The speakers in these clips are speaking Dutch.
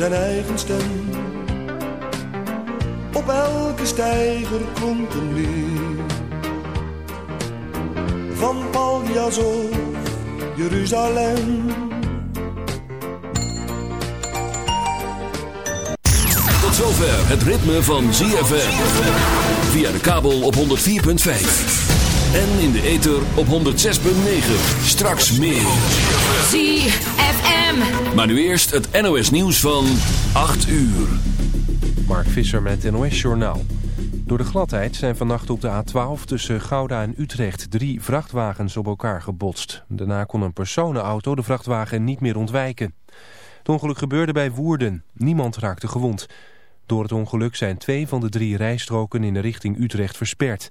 zijn eigen stem. Op elke stijger klonk een lied. Van Paljas of Jeruzalem. Tot zover het ritme van ZFM. Via de kabel op 104.5. En in de ether op 106.9. Straks meer. ZFM. Maar nu eerst het NOS nieuws van 8 uur. Mark Visser met het NOS Journaal. Door de gladheid zijn vannacht op de A12 tussen Gouda en Utrecht drie vrachtwagens op elkaar gebotst. Daarna kon een personenauto de vrachtwagen niet meer ontwijken. Het ongeluk gebeurde bij Woerden. Niemand raakte gewond. Door het ongeluk zijn twee van de drie rijstroken in de richting Utrecht versperd.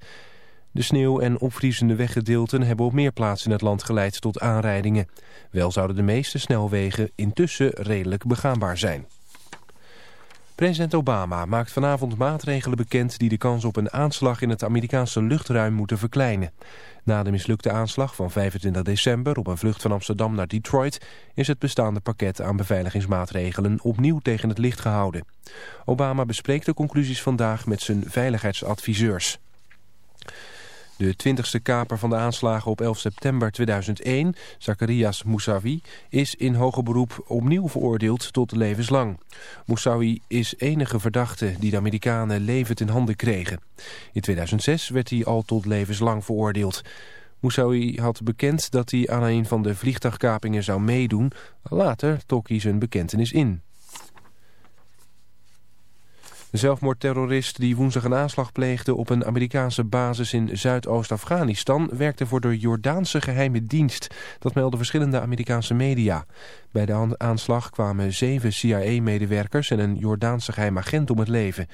De sneeuw en opvriezende weggedeelten hebben op meer plaatsen in het land geleid tot aanrijdingen. Wel zouden de meeste snelwegen intussen redelijk begaanbaar zijn. President Obama maakt vanavond maatregelen bekend die de kans op een aanslag in het Amerikaanse luchtruim moeten verkleinen. Na de mislukte aanslag van 25 december op een vlucht van Amsterdam naar Detroit is het bestaande pakket aan beveiligingsmaatregelen opnieuw tegen het licht gehouden. Obama bespreekt de conclusies vandaag met zijn veiligheidsadviseurs. De twintigste kaper van de aanslagen op 11 september 2001, Zacharias Moussavi, is in hoger beroep opnieuw veroordeeld tot levenslang. Moussavi is enige verdachte die de Amerikanen levend in handen kregen. In 2006 werd hij al tot levenslang veroordeeld. Moussavi had bekend dat hij aan een van de vliegtuigkapingen zou meedoen. Later trok hij zijn bekentenis in. De zelfmoordterrorist die woensdag een aanslag pleegde op een Amerikaanse basis in Zuidoost-Afghanistan werkte voor de Jordaanse geheime dienst. Dat melden verschillende Amerikaanse media. Bij de aanslag kwamen zeven CIA-medewerkers en een Jordaanse geheim agent om het leven.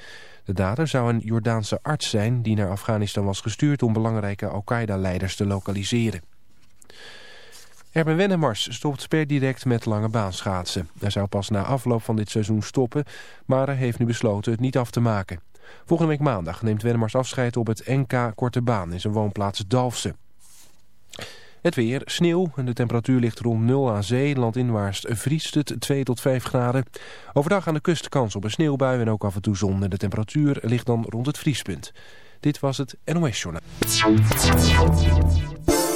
De dader zou een Jordaanse arts zijn die naar Afghanistan was gestuurd om belangrijke Al-Qaeda-leiders te lokaliseren. Erben Wennemars stopt per direct met lange baanschaatsen. Hij zou pas na afloop van dit seizoen stoppen, maar hij heeft nu besloten het niet af te maken. Volgende week maandag neemt Wennemars afscheid op het NK Korte Baan in zijn woonplaats Dalfsen. Het weer, sneeuw en de temperatuur ligt rond 0 aan zee. Landinwaarts vriest het 2 tot 5 graden. Overdag aan de kust kans op een sneeuwbui en ook af en toe zon. En de temperatuur ligt dan rond het vriespunt. Dit was het NOS Journaal.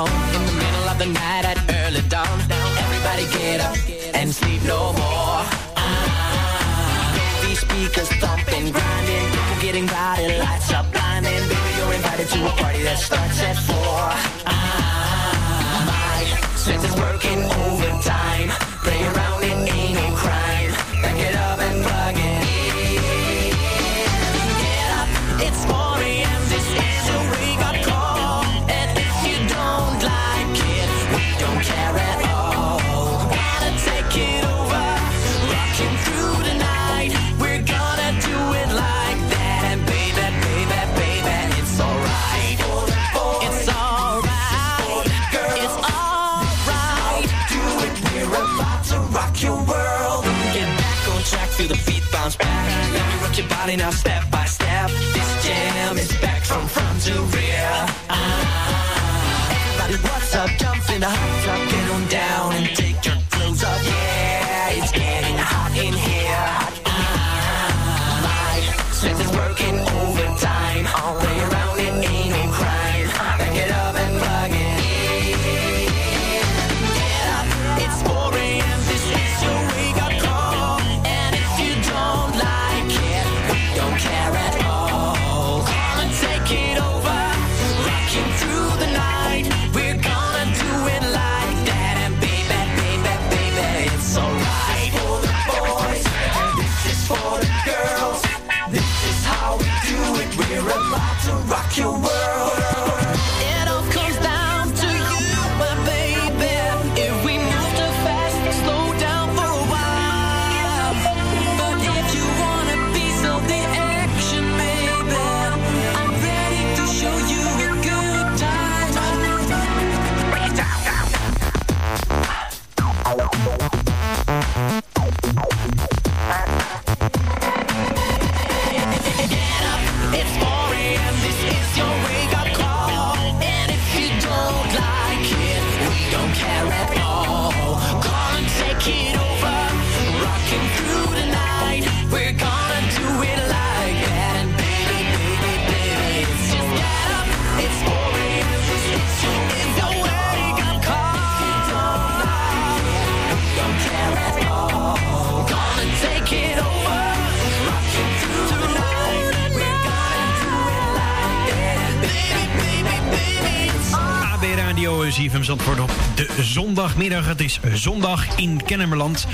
on. In the middle of the night at early dawn. Everybody get up and sleep no more. Ah, these speakers thumping, grinding. People getting rowdy, lights are blinding. Baby, you're invited to a party that starts at four. Ah, my senses working overtime body now, step. Zondagmiddag. Het is zondag in Kennemerland.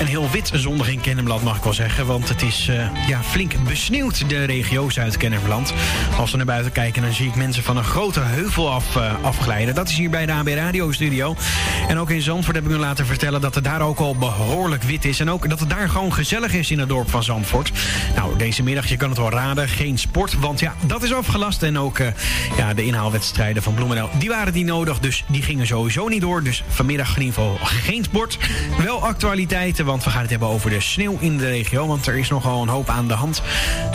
Een heel wit zondag in Kennemerland mag ik wel zeggen. Want het is eh, ja, flink besneeuwd, de regio Zuid-Kennemerland. Als we naar buiten kijken, dan zie ik mensen van een grote heuvel af, eh, afglijden. Dat is hier bij de AB Radio Studio. En ook in Zandvoort heb ik me laten vertellen dat het daar ook al behoorlijk wit is. En ook dat het daar gewoon gezellig is in het dorp van Zandvoort. Nou, deze middag, je kan het wel raden, geen sport. Want ja, dat is afgelast. En ook eh, ja, de inhaalwedstrijden van Bloemendaal, die waren niet nodig. Dus die gingen sowieso niet door. Dus vanmiddag in ieder geval geen sport. Wel actualiteiten, want we gaan het hebben over de sneeuw in de regio. Want er is nogal een hoop aan de hand.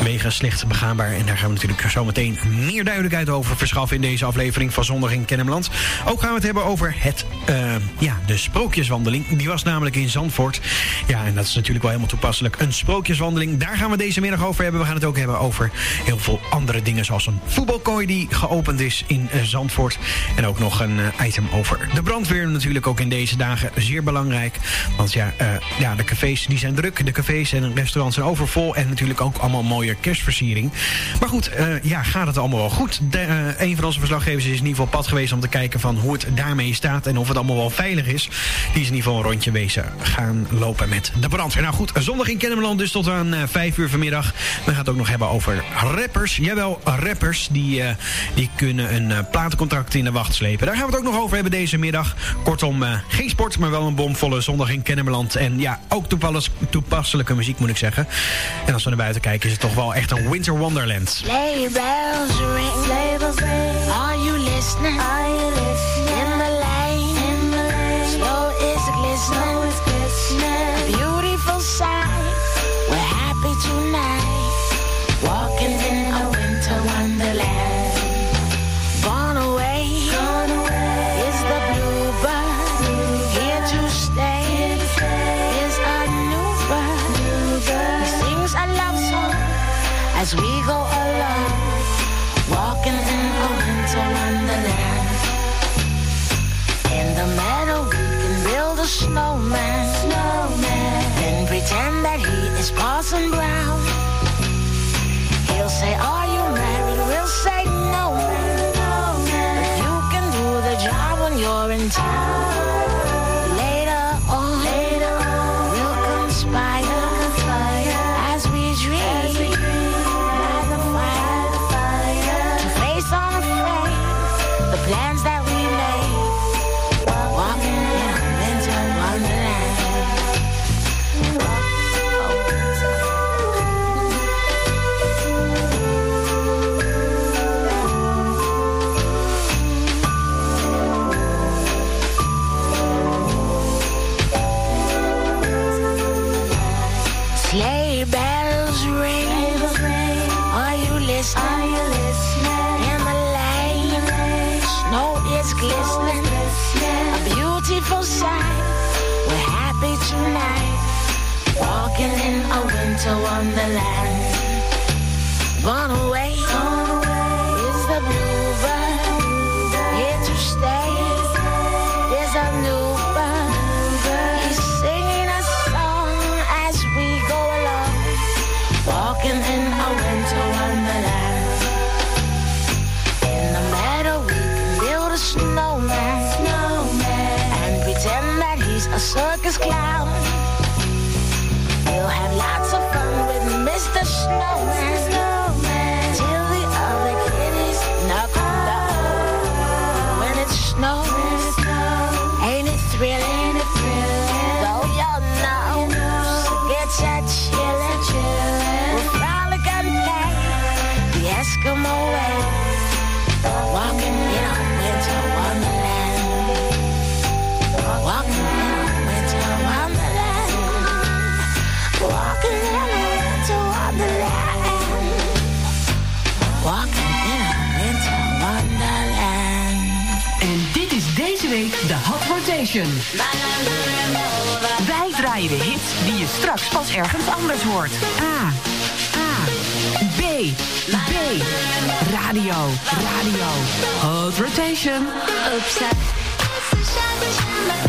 Wegen slecht begaanbaar. En daar gaan we natuurlijk zo meteen meer duidelijkheid over verschaffen in deze aflevering van Zondag in Kennemerland. Ook gaan we het hebben over het, eh, ja, de sprookjeswandeling. Die was namelijk in Zandvoort. Ja, en dat is natuurlijk wel helemaal toepasselijk. Een sprookjeswandeling, daar gaan we deze middag over hebben. We gaan het ook hebben over heel veel andere dingen. Zoals een voetbalkooi die geopend is in eh, Zandvoort. En ook nog een eh, item over de brandweer. Natuurlijk ook in deze dagen zeer belangrijk. Want ja, ja, de cafés die zijn druk. De cafés en restaurants zijn overvol. En natuurlijk ook allemaal mooie kerstversiering. Maar goed, eh, ja, gaat het allemaal wel goed? De, eh, een van onze verslaggevers is in ieder geval pad geweest om te kijken van hoe het daarmee staat. En of het allemaal wel veilig is. Die is in ieder geval een rondje wezen gaan lopen met de brandweer. Nou goed, zondag in Kennemerland dus tot aan eh, vijf uur vanmiddag. We gaan het ook nog hebben over rappers. Jawel, rappers. Die, eh, die kunnen een eh, platencontract in de wacht slepen. Daar gaan we het ook nog over hebben deze middag. Kortom, eh, geen sport, maar wel een bomvolle zondag in Kennemerland. En ja, ook toepas- toepasselijke muziek moet ik zeggen. En als we naar buiten kijken is het toch wel echt een winter wonderland. Sleigh bells ring, sleigh bells ring. Are you listening? Are you listening? Parson Brown. He'll say, oh, It's a shiver, inside.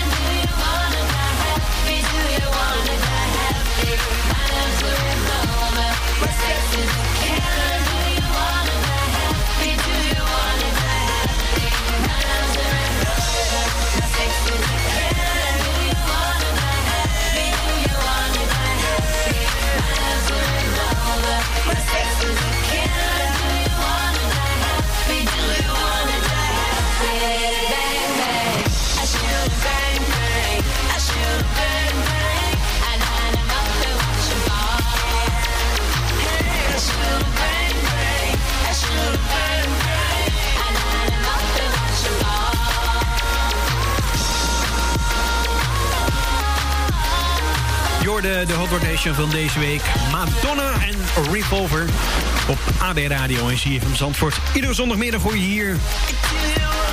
Yes. Jorde, de Hot Rotation van deze week. Madonna en Revolver op AD Radio en CFM Zandvoort. Iedere zondagmiddag hoor je hier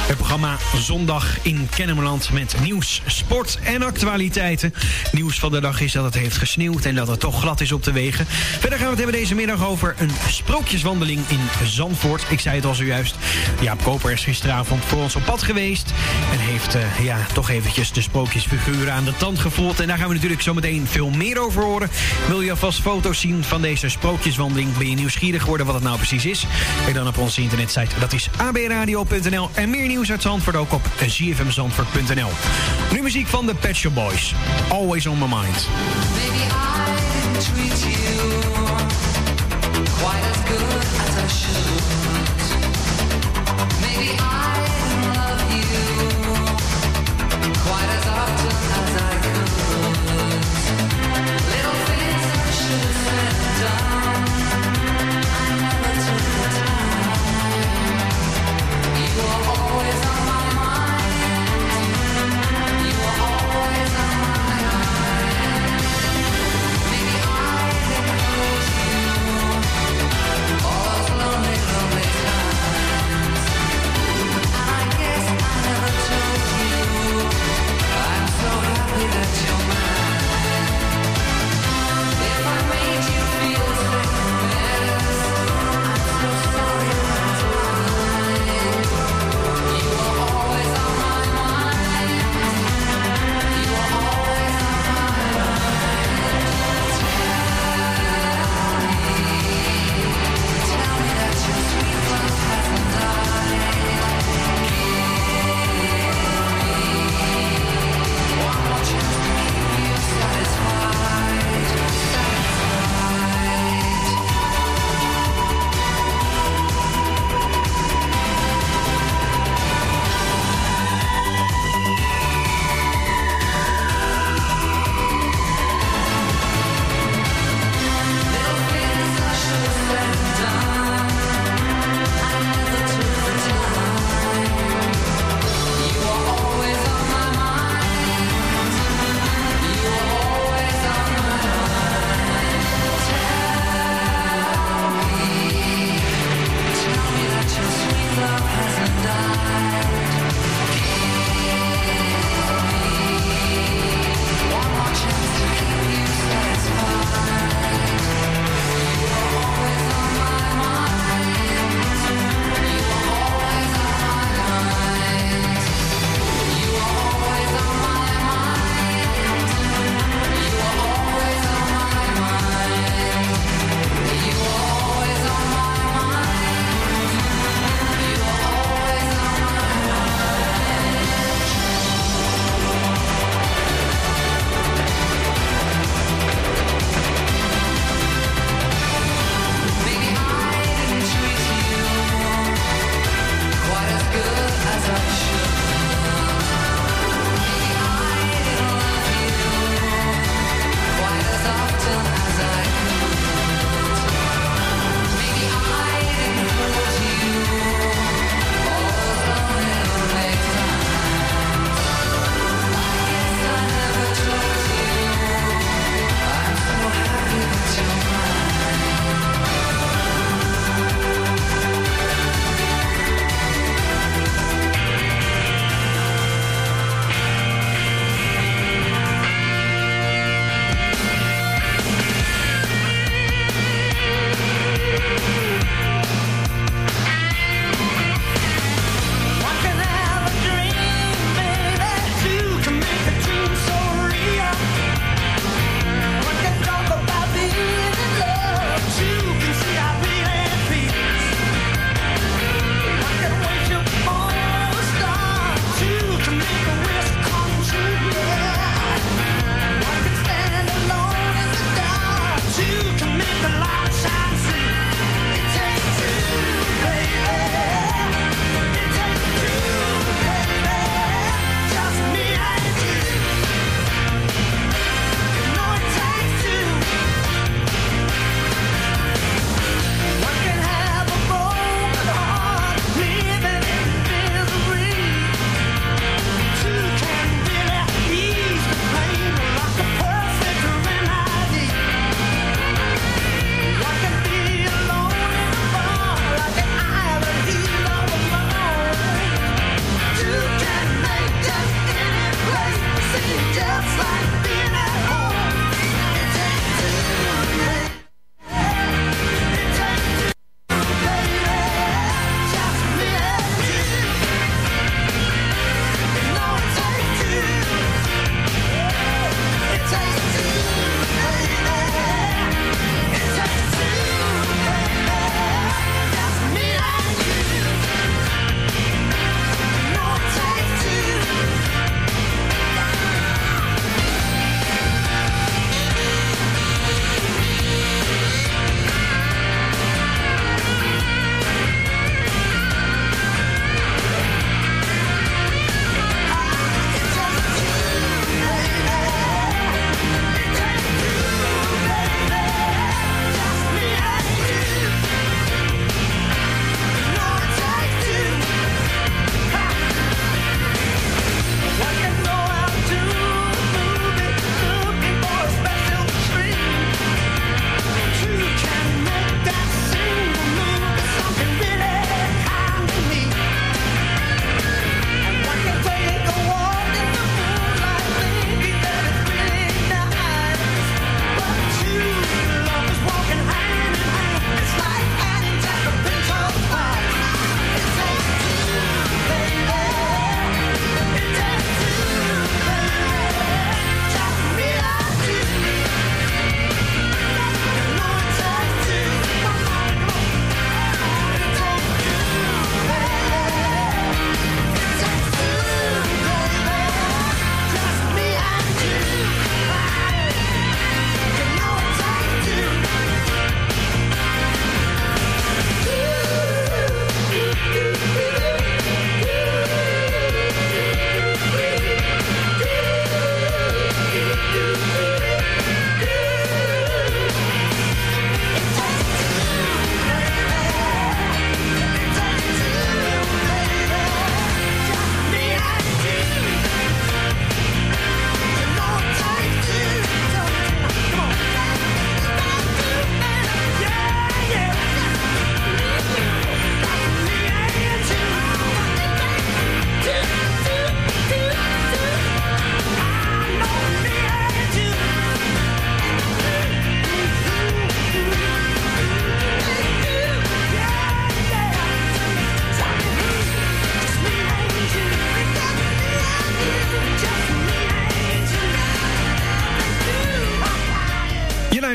het programma Zondag in Kennemerland met nieuws, sport en actualiteiten. Nieuws van de dag is dat het heeft gesneeuwd en dat het toch glad is op de wegen. Verder gaan we het hebben deze middag over een sprookjeswandeling in Zandvoort. Ik zei het al zojuist. Jaap Koper is gisteravond voor ons op pad geweest. En heeft uh, ja, toch eventjes de sprookjesfiguren aan de tand gevoeld. En daar gaan we natuurlijk zometeen veel meer over horen. Wil je alvast foto's zien van deze sprookjeswandeling? Ben je nieuwsgierig geworden wat het nou precies is? Kijk dan op onze internetsite. Dat is abradio.nl. En meer nieuws uit Zandvoort ook op zfmzandvoort.nl. Nu muziek van de Pet Shop Boys. Always on my mind. Maybe I treat you quite as good as I should.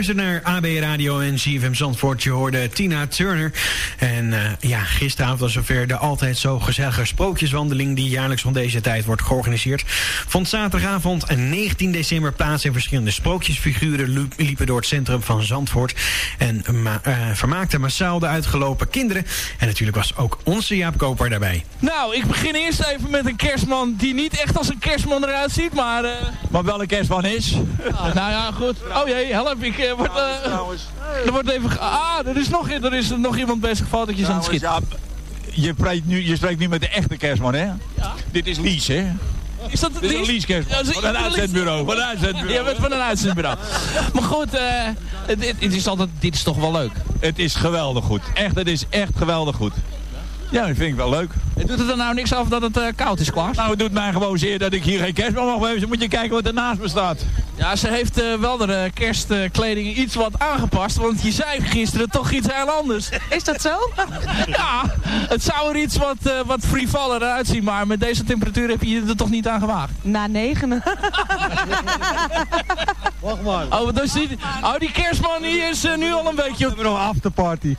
Luistert naar AB Radio en CFM Zandvoort. Je hoorde Tina Turner. En eh, ja, gisteravond was zover de altijd zo gezellige sprookjeswandeling... die jaarlijks van deze tijd wordt georganiseerd. Vond zaterdagavond 19 december plaats... en verschillende sprookjesfiguren liepen door het centrum van Zandvoort... en ma uh, vermaakten massaal de uitgelopen kinderen. En natuurlijk was ook onze Jaap Koper daarbij. Nou, ik begin eerst even met een kerstman... die niet echt als een kerstman eruit ziet, maar... Uh... Maar wel een kerstman is. Ah, nou ja, goed. Oh jee, help. Ik uh, word... er wordt even... Ah, er is nog, er is nog iemand bezig fotootjes aan het schieten. Ja, je, spreekt nu, je spreekt nu met de echte kerstman, hè? Ja. Dit is Lies, hè? Is dat Dit is een Lies kerstman. Ja, van een uitzendbureau. Van een uitzendbureau. Je bent van een uitzendbureau. maar goed, uh, dit, is altijd, dit is toch wel leuk? Het is geweldig goed. Echt, het is echt geweldig goed. Ja, dat vind ik wel leuk. En doet het er nou niks af dat het uh, koud is, Klaas? Nou, het doet mij gewoon zeer dat ik hier geen kerstman mag hebben. Dus moet je kijken wat er naast me staat. Ja, ze heeft uh, wel de uh, kerstkleding iets wat aangepast. Want je zei gisteren toch iets heel anders. Is dat zo? ja, het zou er iets wat, uh, wat frivoller uitzien. Maar met deze temperatuur heb je je er toch niet aan gewaagd? Na negenen. Wacht maar. Oh, dus die, oh, die kerstman die is nu al een beetje... We hebben nog afterparty.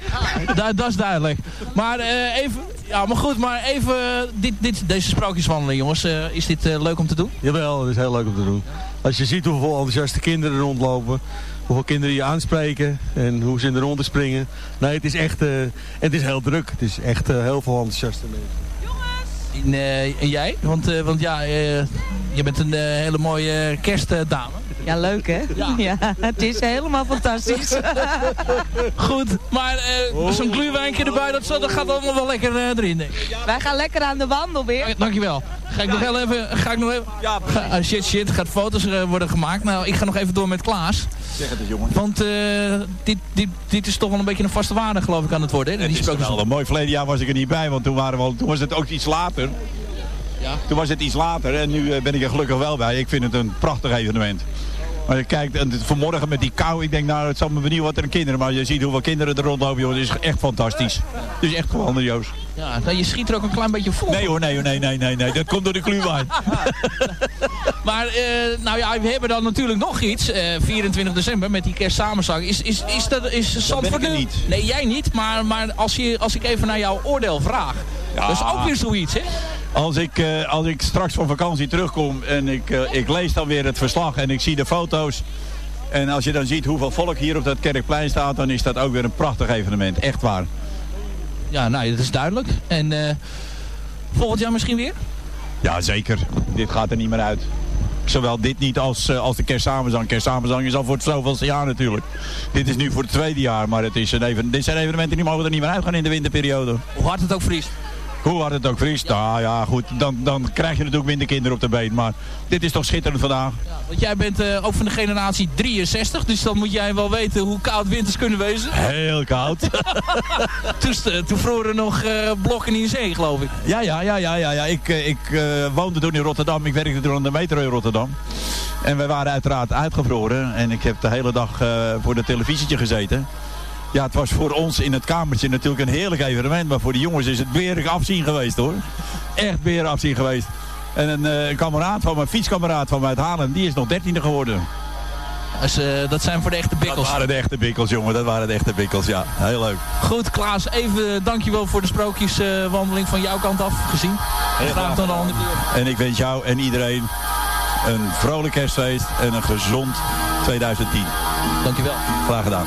Da, dat is duidelijk. Maar even... Ja, maar goed, maar even dit, dit, deze sprookjeswandeling, jongens. Uh, is dit uh, leuk om te doen? Jawel, het is heel leuk om te doen. Als je ziet hoeveel enthousiaste kinderen er rondlopen, hoeveel kinderen je aanspreken en hoe ze in de ronde springen. Nee, het is echt, uh, het is heel druk. Het is echt heel veel enthousiaste mensen. Nee, en jij? Want, want ja, je bent een hele mooie kerstdame. Ja, leuk hè? Ja. ja. het is helemaal fantastisch. Goed, maar oh. zo'n gluwijntje erbij, dat, dat gaat allemaal wel lekker erin. Denk ik. Wij gaan lekker aan de wandel weer. Dankjewel. Ga ik nog heel even... Ga ik nog even ja, ga, shit, shit. Gaat foto's worden gemaakt. Nou, ik ga nog even door met Klaas. Zeg het eens, jongen. Want dit, dit, dit is toch wel een beetje een vaste waarde, geloof ik, aan het worden. Hè? Het Die is wel een mooi. Verleden jaar was ik er niet bij, want toen, waren we al, toen was het ook iets later. Toen was het iets later en nu eh, ben ik er gelukkig wel bij. Ik vind het een prachtig evenement. Maar je kijkt, en vanmorgen met die kou, ik denk nou, het zal me benieuwen wat er kinderen. Maar je ziet hoeveel kinderen er rondlopen, joh. Het is echt fantastisch. Het is echt geweldig. Ja, nou, je schiet er ook een klein beetje vol. Nee hoor, nee hoor, nee, nee, nee, nee. Dat komt door de kluwijn. Maar, eh, nou ja, we hebben dan natuurlijk nog iets. eh, 24 december met die kerstsamenzang. Is, is, is, dat, is Zandvoort nu- niet. Nee, jij niet. Maar, maar als, je, als ik even naar jouw oordeel vraag. Dat is ook weer zoiets, hè? Als ik, eh, als ik straks van vakantie terugkom en ik, eh, ik lees dan weer het verslag en ik zie de foto's. En als je dan ziet hoeveel volk hier op dat Kerkplein staat, dan is dat ook weer een prachtig evenement. Echt waar. Ja, nou, dat is duidelijk. En eh, volgend jaar misschien weer? Ja, zeker. Dit gaat er niet meer uit. Zowel dit niet als, als de kerstsamenzang. Kerstsamenzang is al voor het zoveelste jaar natuurlijk. Dit is nu voor het tweede jaar, maar het is een even, dit zijn evenementen die mogen er niet meer uitgaan in de winterperiode. Hoe hard het ook vriest. Hoe hard het ook vriest. Nou ja, goed, dan, dan krijg je natuurlijk minder kinderen op de been. Maar dit is toch schitterend vandaag. Want jij bent eh, ook van de generatie 63. Dus dan moet jij wel weten hoe koud winters kunnen wezen. Heel koud. toen, vroegen nog eh, blokken in zee, geloof ik. Ja, ja, ja, ja, ja. ja. Ik, eh, ik woonde toen in Rotterdam. Ik werkte toen aan de metro in Rotterdam. En wij waren uiteraard uitgevroren. En ik heb de hele dag voor de televisietje gezeten. Ja, het was voor ons in het kamertje natuurlijk een heerlijk evenement. Maar voor de jongens is het berig afzien geweest hoor. Echt berig afzien geweest. En een, eh, een kameraad van mijn fietskameraad van mij uit Haarlem, die is nog dertiende geworden. Dus, eh, dat zijn voor de echte bikkels. Dat waren de echte bikkels, jongen. Dat waren de echte bikkels, ja. Heel leuk. Goed, Klaas, even dankjewel voor de sprookjeswandeling van jouw kant af gezien. Graag tot de andere keer. En ik wens jou en iedereen een vrolijk kerstfeest en een gezond 2010. Dankjewel. Graag gedaan.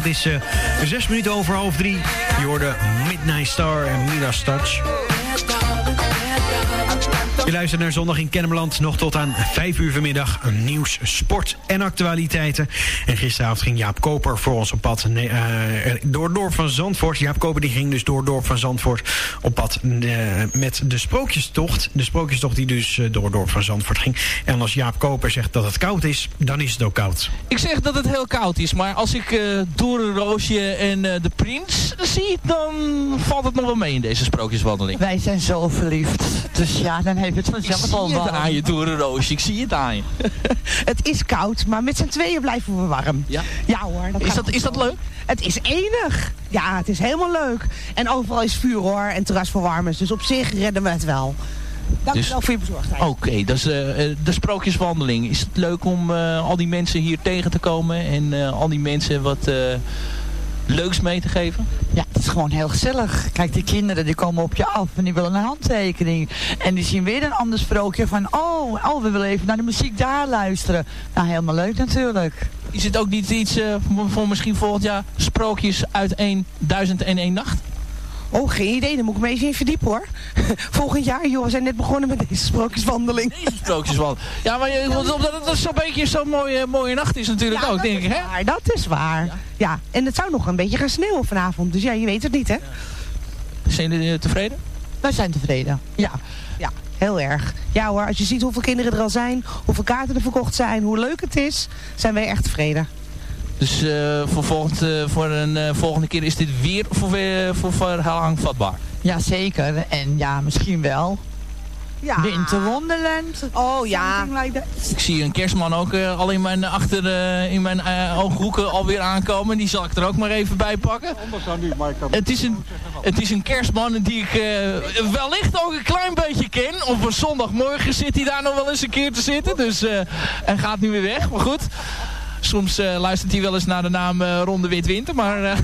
Het is eh, zes minuten over half drie. Je hoorde Midnight Star en Midas Touch. Je luistert naar Zondag in Kennemerland. Nog tot aan 5 uur vanmiddag nieuws, sport en actualiteiten. En gisteravond ging Jaap Koper voor ons op pad nee, eh, door het dorp van Zandvoort. Jaap Koper die ging dus door het dorp van Zandvoort op pad eh, met de sprookjestocht. De sprookjestocht die dus eh, door het dorp van Zandvoort ging. En als Jaap Koper zegt dat het koud is, dan is het ook koud. Ik zeg dat het heel koud is, maar als ik eh Doornroosje en eh, de Prins zie, dan valt het nog wel mee in deze sprookjeswandeling. Wij zijn zo verliefd. Dus ja, dan heeft zie al warm. aan je ik zie het aan je. Het is koud, maar met z'n tweeën blijven we warm. Ja? Ja hoor. Is gaat dat- is dat leuk? Het is enig. Ja, het is helemaal leuk. En overal is vuur hoor en terrasverwarmers. Dus op zich redden we het wel. Dank Dus- wel voor je bezorgdheid. Oké, dat is eh, eh, de sprookjeswandeling. Is het leuk om eh, al die mensen hier tegen te komen en eh, al die mensen wat eh, leuks mee te geven? Ja, het is gewoon heel gezellig. Kijk, die kinderen die komen op je af en die willen een handtekening. En die zien weer een ander sprookje van, oh, oh, we willen even naar de muziek daar luisteren. Nou, helemaal leuk natuurlijk. Is het ook niet iets voor, voor misschien volgend jaar sprookjes uit 1001 nacht? Oh, geen idee. Daar moet ik me even in verdiepen hoor. Volgend jaar, joh, we zijn net begonnen met deze sprookjeswandeling. Deze sprookjeswandeling. Ja, maar je- omdat het dat zo'n beetje zo'n mooie, mooie nacht is natuurlijk ook, denk ik, hè? Dat is waar. Ja. en het zou nog een beetje gaan sneeuwen vanavond. Dus ja, je weet het niet, hè? Zijn jullie eh, tevreden? Wij zijn tevreden. Ja, ja, heel erg. Ja hoor, als je ziet hoeveel kinderen er al zijn, hoeveel kaarten er verkocht zijn, hoe leuk het is, zijn wij echt tevreden. Dus eh, voor, volgend, eh, voor een eh, volgende keer is dit weer voor, weer- voor verhaal vatbaar. Jazeker. En ja, misschien wel. Ja. Winterwonderland. Oh ja. Ik zie een kerstman ook eh, al in mijn, achter, in mijn eh, ooghoeken alweer aankomen. Die zal ik er ook maar even bij pakken. Het is een, het is een kerstman die ik eh, wellicht ook een klein beetje ken. Op een zondagmorgen zit hij daar nog wel eens een keer te zitten. Dus eh hij gaat nu weer weg. Maar goed. Soms eh, luistert hij wel eens naar de naam eh, Ronde Wit Winter. Maar eh,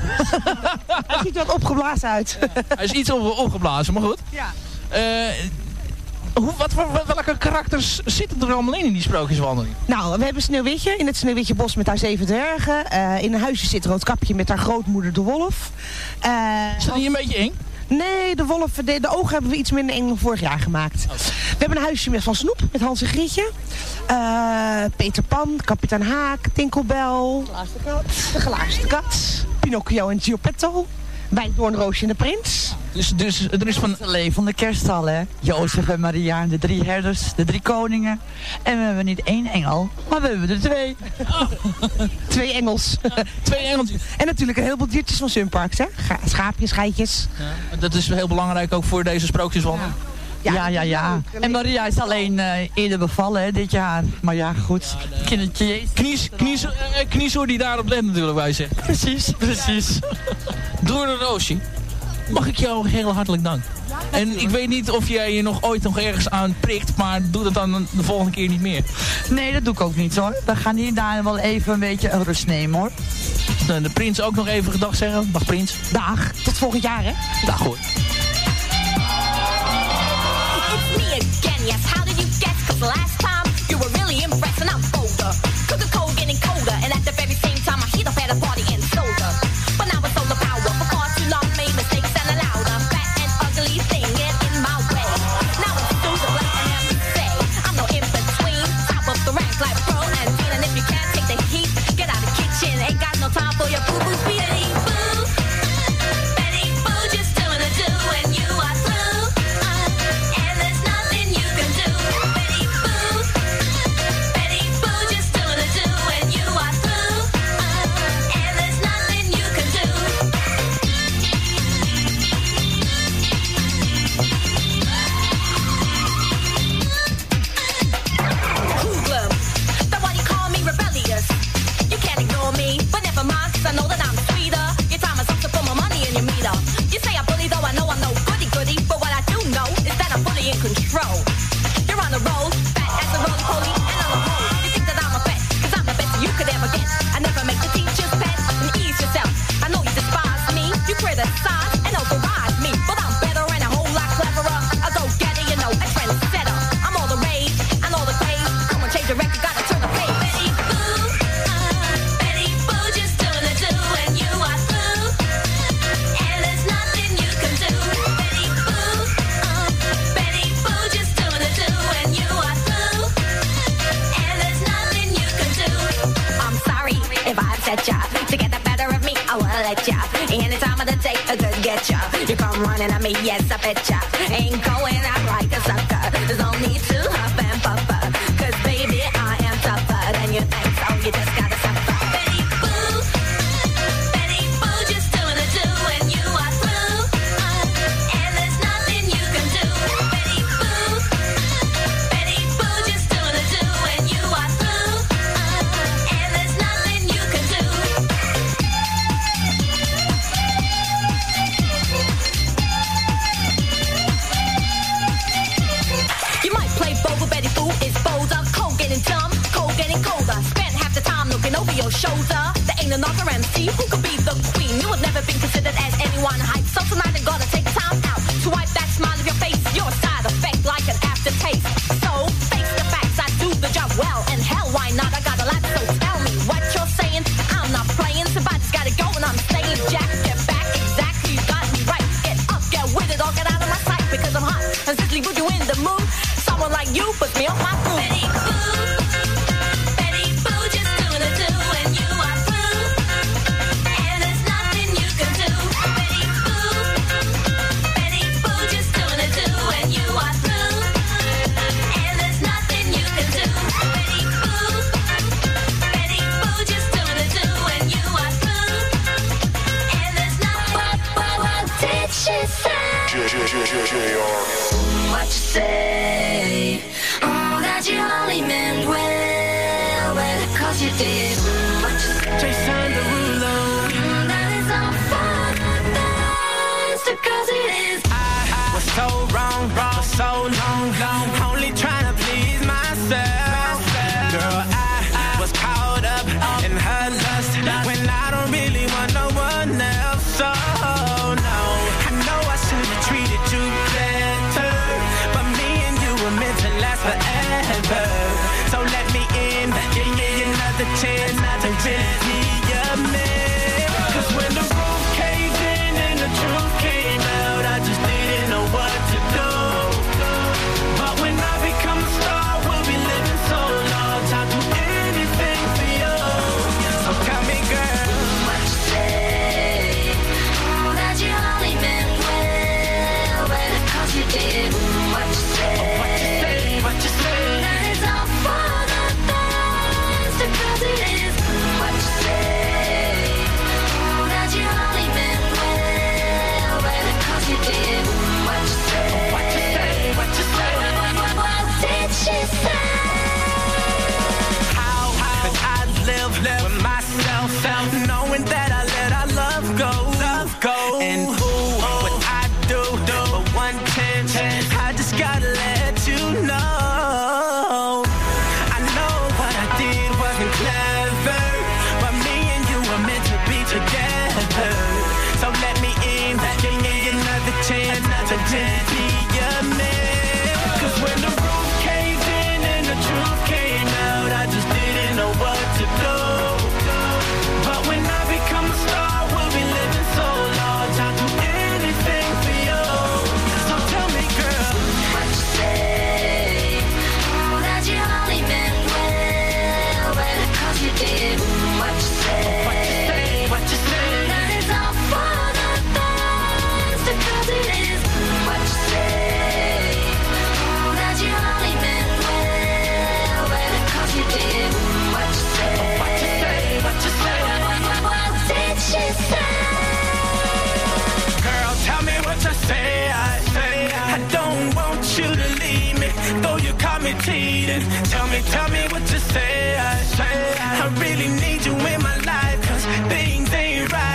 Hij ziet er wat opgeblazen uit. hij is iets op, opgeblazen. Maar goed. Ja. Hoe, wat, voor- welke karakters zitten er allemaal in in die sprookjeswandeling? Nou, we hebben Sneeuwwitje in het Sneeuwwitjebos met haar zeven dwergen. In een huisje zit Roodkapje met haar grootmoeder de wolf. Eh, Is dat niet een beetje eng? Nee, de wolf, de, de ogen hebben we iets minder eng dan vorig jaar gemaakt. We hebben een huisje met Van Snoep, met Hans en Grietje. Eh, Peter Pan, Kapitein Haak, Tinkelbel. De glaasde kat. Pinocchio en Giopetto bij Doornroosje en de Prins. Dus, dus er is van... Lee van de kerststal, hè? Jozef en Maria en de drie herders, de drie koningen. En we hebben niet één engel, maar we hebben er twee. Twee engels. Twee engels. En natuurlijk een heleboel diertjes van Sunparks, hè? Schaapjes, geitjes. Ja, dat is heel belangrijk ook voor deze sprookjeswandel. Ja, ja, ja. En Maria is alleen uh, eerder bevallen hè, dit jaar. Maar ja, goed. Kindertje. Knies, knies, eh, eh, uh, knies die daarop let natuurlijk wij zeggen. Precies, precies. Door de Roosje, mag ik jou heel hartelijk danken. En ik weet niet of jij je nog ooit nog ergens aan prikt, maar doe dat dan de volgende keer niet meer. Nee, dat doe ik ook niet hoor. We gaan hier daar wel even een beetje rust nemen hoor. De prins ook nog even gedag zeggen. Dag prins. Dag. Tot volgend jaar hè. Dag hoor. It's me again, yes, how did you guess? Cause last time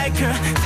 like her.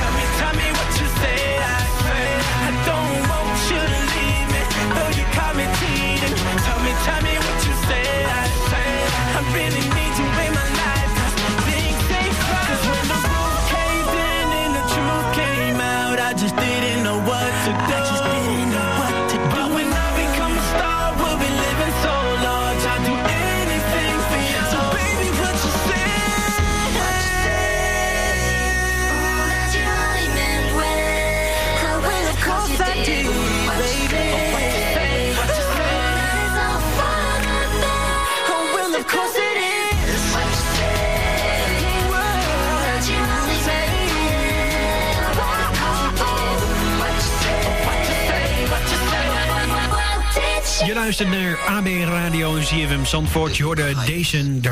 Luistert naar AB Radio ZFM Zandvoort. Je hoorde Jason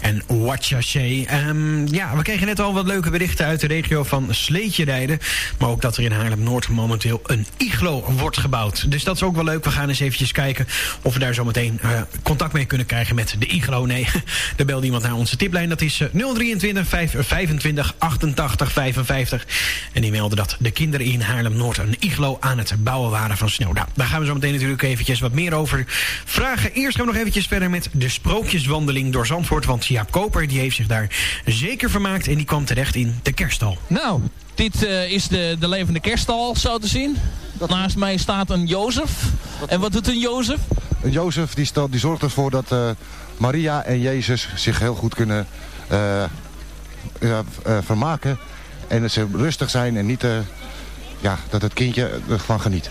en Watchaché. Um, ja, we kregen net al wat leuke berichten uit de regio van sleetje rijden. Maar ook dat er in Haarlem-Noord momenteel een iglo wordt gebouwd. Dus dat is ook wel leuk. We gaan eens eventjes kijken of we daar zo meteen uh, contact mee kunnen krijgen met de iglo. Nee, er belt iemand naar onze tiplijn. Dat is uh, 023 525 88 55. En die melden dat de kinderen in Haarlem-Noord een iglo aan het bouwen waren van sneeuw. Nou, daar gaan we zo meteen natuurlijk eventjes wat meer over vragen. Eerst gaan we nog eventjes verder met de sprookjeswandeling door Zandvoort. Want Jaap Koper die heeft zich daar zeker vermaakt. En die kwam terecht in de kerststal. Nou, dit uh, is de, de levende kerststal, zo te zien. Naast mij staat een Jozef. En wat doet een Jozef? Een Jozef die, stelt, die zorgt ervoor dat uh, Maria en Jezus zich heel goed kunnen uh, vermaken. En dat ze rustig zijn en niet ja, dat het kindje ervan geniet.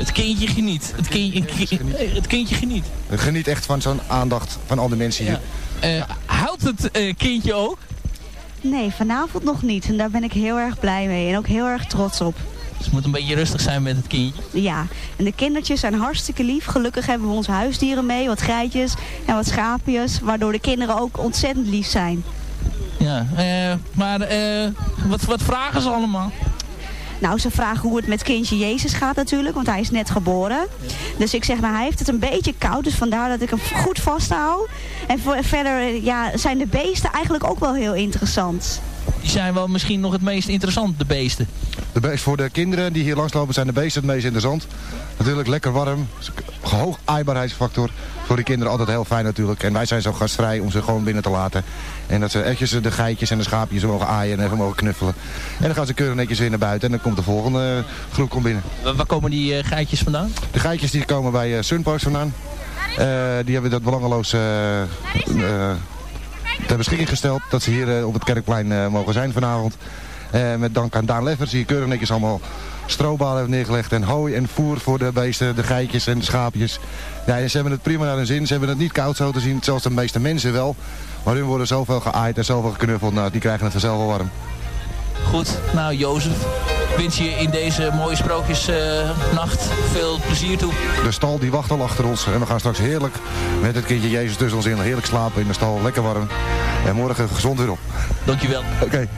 Het kindje geniet. Het, kind, het kindje geniet. Het geniet echt van zo'n aandacht van al de mensen hier. Ja. Uh, houdt het uh, kindje ook? Nee, vanavond nog niet. En daar ben ik heel erg blij mee. En ook heel erg trots op. Dus het moet een beetje rustig zijn met het kindje. Ja, en de kindertjes zijn hartstikke lief. Gelukkig hebben we onze huisdieren mee. Wat geitjes en wat schaapjes. Waardoor de kinderen ook ontzettend lief zijn. Ja, uh, maar wat, wat vragen ze allemaal? Nou, ze vragen hoe het met kindje Jezus gaat natuurlijk, want hij is net geboren. Dus ik zeg, nou, hij heeft het een beetje koud, dus vandaar dat ik hem goed vasthoud. En voor, verder ja, zijn de beesten eigenlijk ook wel heel interessant. Die zijn wel misschien nog het meest interessant, de beesten. De beest, voor de kinderen die hier langslopen zijn de beesten het meest interessant. Natuurlijk lekker warm, hoog aaibaarheidsfactor. Voor de kinderen altijd heel fijn natuurlijk. En wij zijn zo gastvrij om ze gewoon binnen te laten. En dat ze etjes de geitjes en de schaapjes mogen aaien en even mogen knuffelen. En dan gaan ze keurig netjes weer naar buiten en dan komt de volgende groep komt binnen. Waar komen die uh, geitjes vandaan? De geitjes die komen bij uh, Sunparks vandaan. Uh, die hebben dat belangeloos ter beschikking gesteld. Dat ze hier op het Kerkplein mogen zijn vanavond. met dank aan Daan Leffers die keurig netjes allemaal strobalen heeft neergelegd. En hooi en voer voor de beesten, de geitjes en de schaapjes. Ja, ze hebben het prima naar hun zin. Ze hebben het niet koud zo te zien, zoals de meeste mensen wel. Maar hun worden zoveel geaaid en zoveel geknuffeld. Nou, die krijgen het vanzelf wel warm. Goed, nou Jozef, wens je in deze mooie sprookjesnacht uh, veel plezier toe. De stal die wacht al achter ons. En we gaan straks heerlijk met het kindje Jezus tussen ons in. Heerlijk slapen in de stal, lekker warm. En morgen gezond weer op. Dankjewel. Oké. Okay.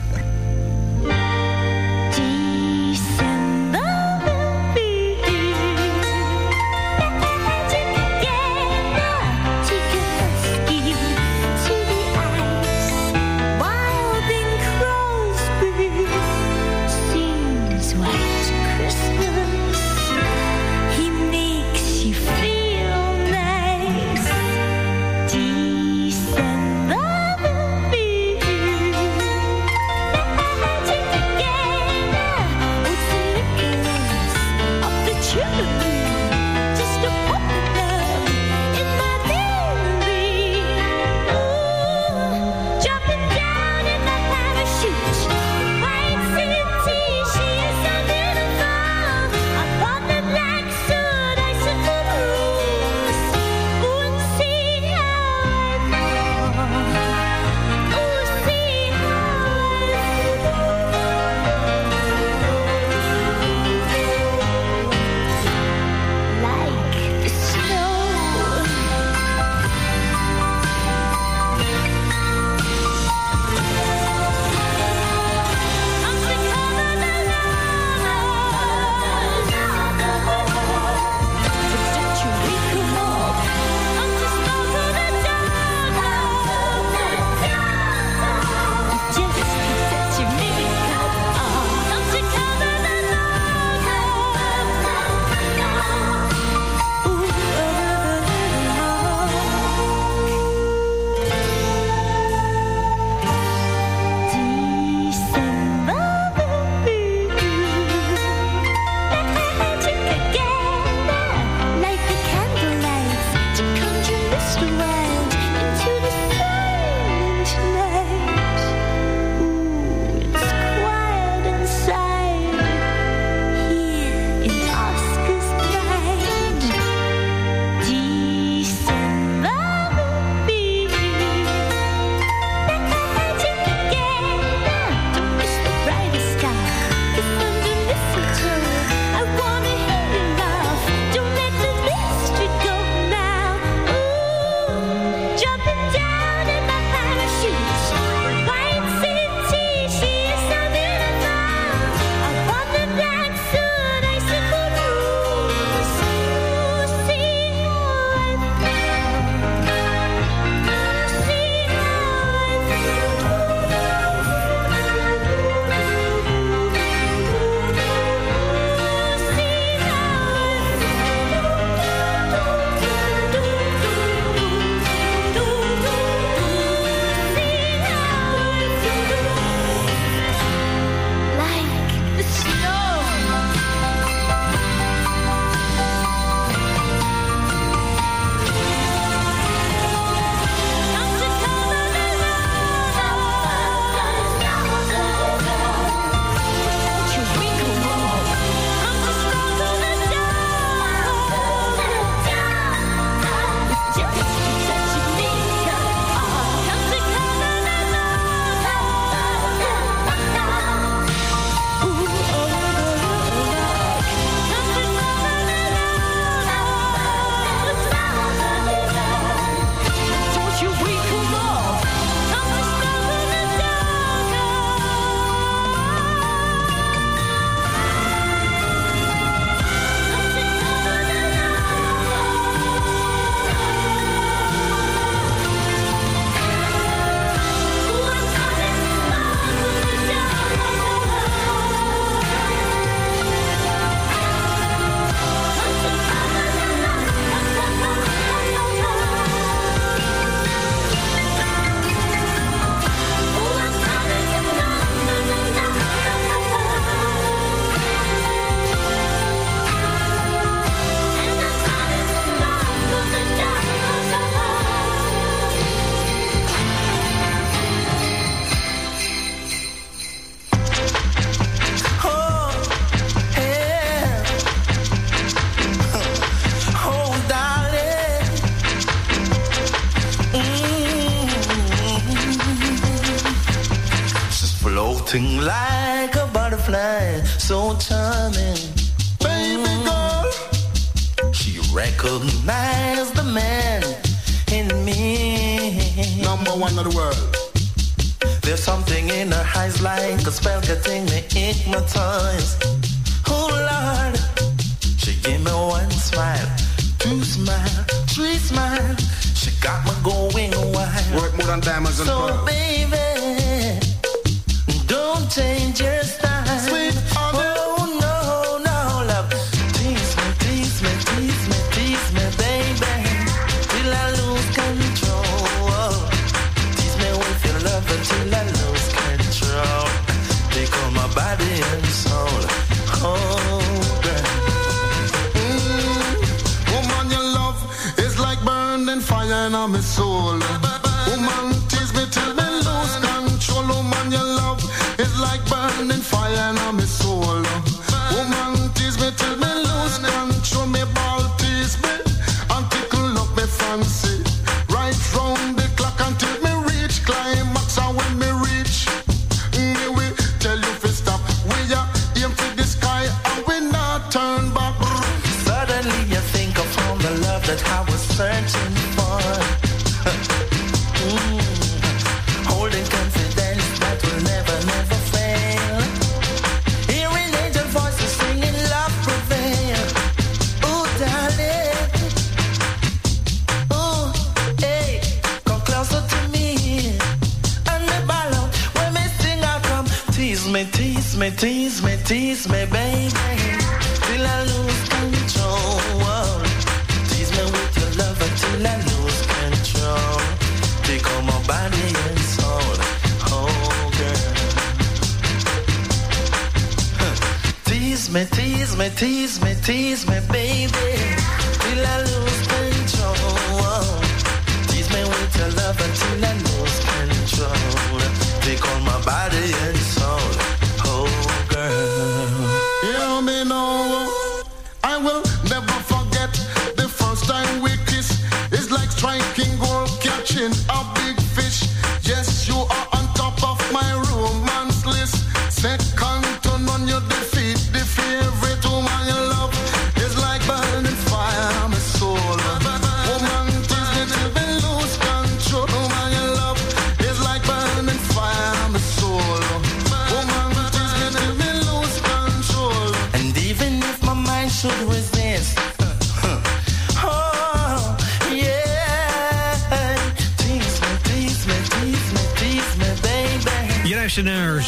dancer.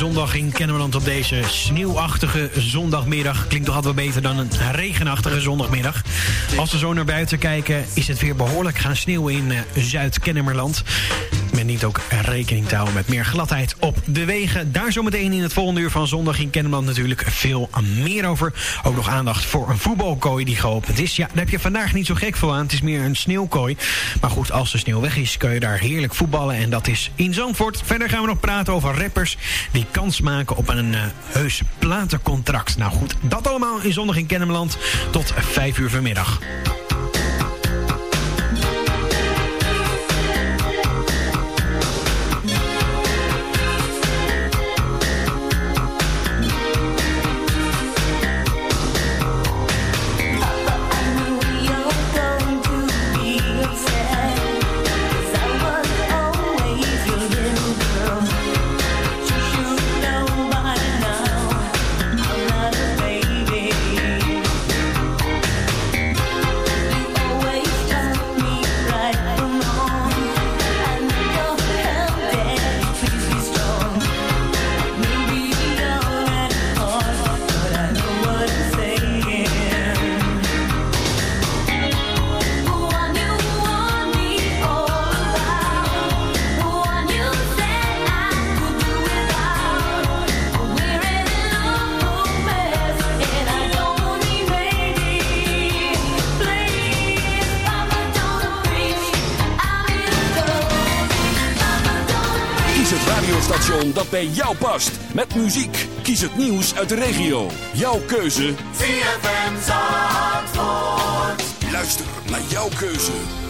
zondag in Kennemerland op deze sneeuwachtige zondagmiddag. Klinkt toch altijd wel beter dan een regenachtige zondagmiddag. Als we zo naar buiten kijken, is het weer behoorlijk gaan sneeuwen in eh, Zuid-Kennemerland men niet ook rekening te houden met meer gladheid op de wegen. Daar zometeen in het volgende uur van zondag in Kennemerland natuurlijk veel meer over. Ook nog aandacht voor een voetbalkooi die geopend is. Ja, daar heb je vandaag niet zo gek voor aan. Het is meer een sneeuwkooi. Maar goed, als de sneeuw weg is, kun je daar heerlijk voetballen. En dat is in Zandvoort. Verder gaan we nog praten over rappers die kans maken op een uh, heus platencontract. Nou goed, dat allemaal in zondag in Kennemerland tot 5 uur vanmiddag. Muziek. Kies het nieuws uit de regio. Jouw keuze. ZFM Zandvoort. Luister naar jouw keuze.